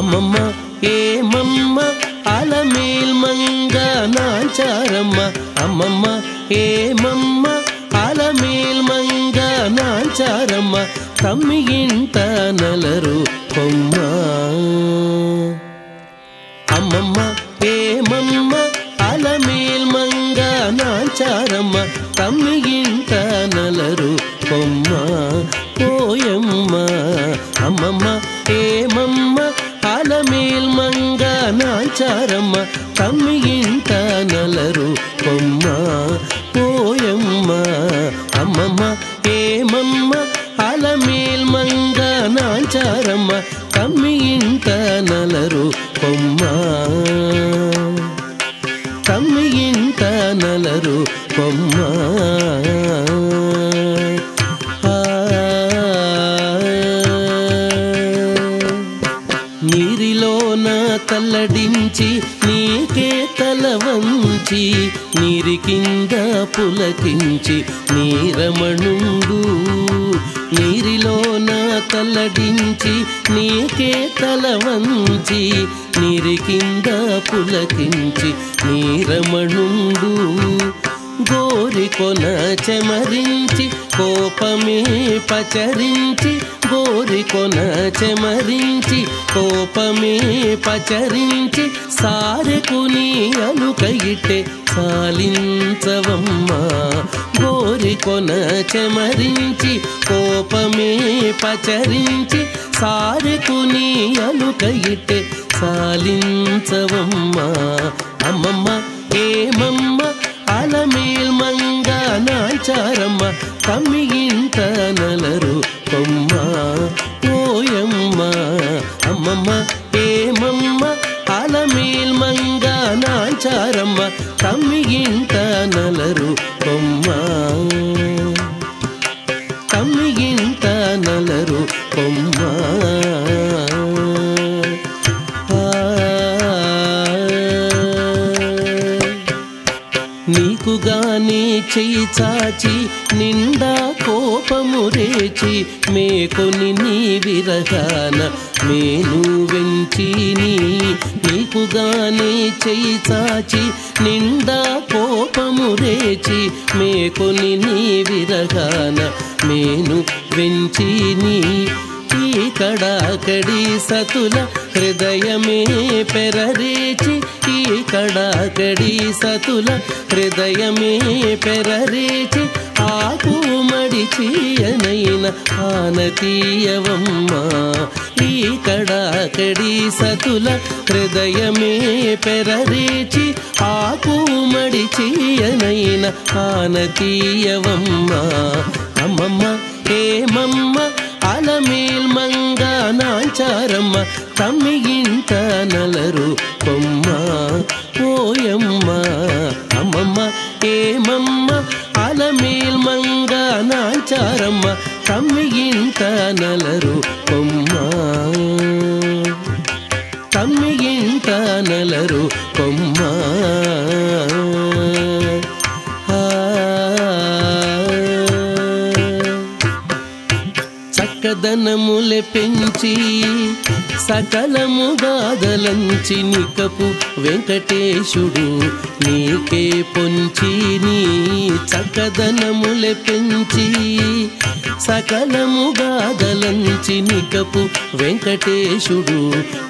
అమ్మమ్మ ఏమమ్మ అలమేల్ మంగ నాంచారమ్మ అమ్మమ్మ ఏమమ్మ అలమేల్ మంగ నాంచారమ్మ తమ్మి ఇంట నలరు కొమ్మ అమ్మమ్మ ఏమమ్మ అలమేల్ మంగ నాంచారమ్మ తమ్మి ఇంట నలరు తమ్మి నలరు కొమ్మ పోయమ్మ అమ్మమ్మ ఏమమ్మ అలమేల్ మంగ నాచారమ్మ తమ్మి ఇంత నలరు కొమ్మ తమ్మి ఇంత నలరు కొమ్మ తల వంచి నీరి కింద పులకించి నీరమణుండు. నీరిలోన తలడించి నీకే తల వంచి నీరి కింద పులకించి నీరమణుండు. గోరి కొన చెమరించి కోపమే పచరించి గోరి కొన చెమరించి కోపమే పచరించి సారెకుని అలుకయిటే సాలించవమ్మా గోరి కొన చెమరించి కోపమే పచరించి సారెకుని అలుకయిటే సాలించవమ్మా అమ్మమ్మ ఏమమ్మ నాచారమ్మ తమ్మి ఇంట నలరు కొమ్మ ఓయమ్మ అమ్మమ్మ ఏమమ్మ అలమేల్ మంగ నాచారమ్మ తమ్మి ఇంట నలరు కొమ్మ తమ్మి ఇంట నలరు కొమ్మ నీకు చెయ్యి చాచి నిండా కోపము రేచి మేకొని నీ విరగాన మేను వెంచి నీ నీకు చెయ్యి చాచి నిండా కోపము రేచి మేకొని నీ విరగాన మేను వెంచి నీ కడాకడి సతుల హృదయమే పెరరేచి కడాకడి సతుల హృదయమే పెరరేచి ఆకు మడిచియనైన ఆనతీయవమ్మ. ఈ కడాకడి సతుల హృదయమే పెరరేచి ఆకు మడిచియనైన ఆనతీయవమ్మ. అమ్మమ్మ ఏమమ్మ అలమేల్మంగ నాంచారమ్మ తమ్మి ఇంట నలరు కొమ్మ. పోయమ్మ అమ్మమ్మ ఏమమ్మ అలమేల్ మంగ నాంచారమ్మ తమ్మి ఇంట నలరు కొమ్మ. తమ్మి ఇంట నలరు కొమ్మ. చక్కదనములె పెంచి సకలము గాదలంచి నికపు వెంకటేశుడు నీకే పొంచి నీ చక్కదనములె పెంచి సకలము గాదలంచి నికపు వెంకటేశుడు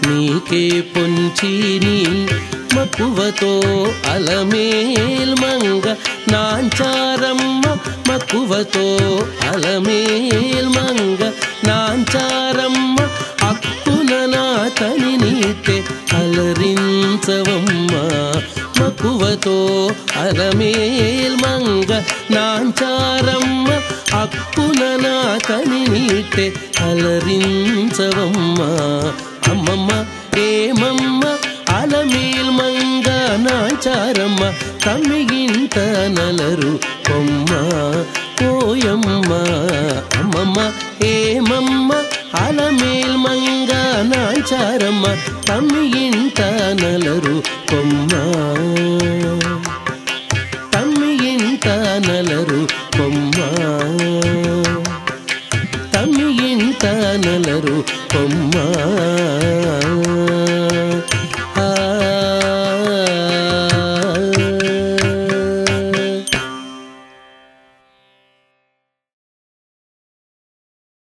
నీకే పొంచి నీ మక్కువతో అలమేల్ మంగ నాంచారమ్మ మక్కువతో అలమేల్ మంగ నాంచారమ్మ అక్కున నాతని నీతే అలరించవమ్మ. మకువతో అలమేల్ మంగ నాంచారమ్మ అక్కున నాతని నీతే అలరించవమ్మ. అమ్మమ్మ ఏమమ్మ అలమేల్ మంగ నాచారమ్మ తమ్మిగింట నలరు కొమ్మ. నాచారమ్మ తమ్మిగింట నలరు కొమ్మ. తమ్మిగింట నలరు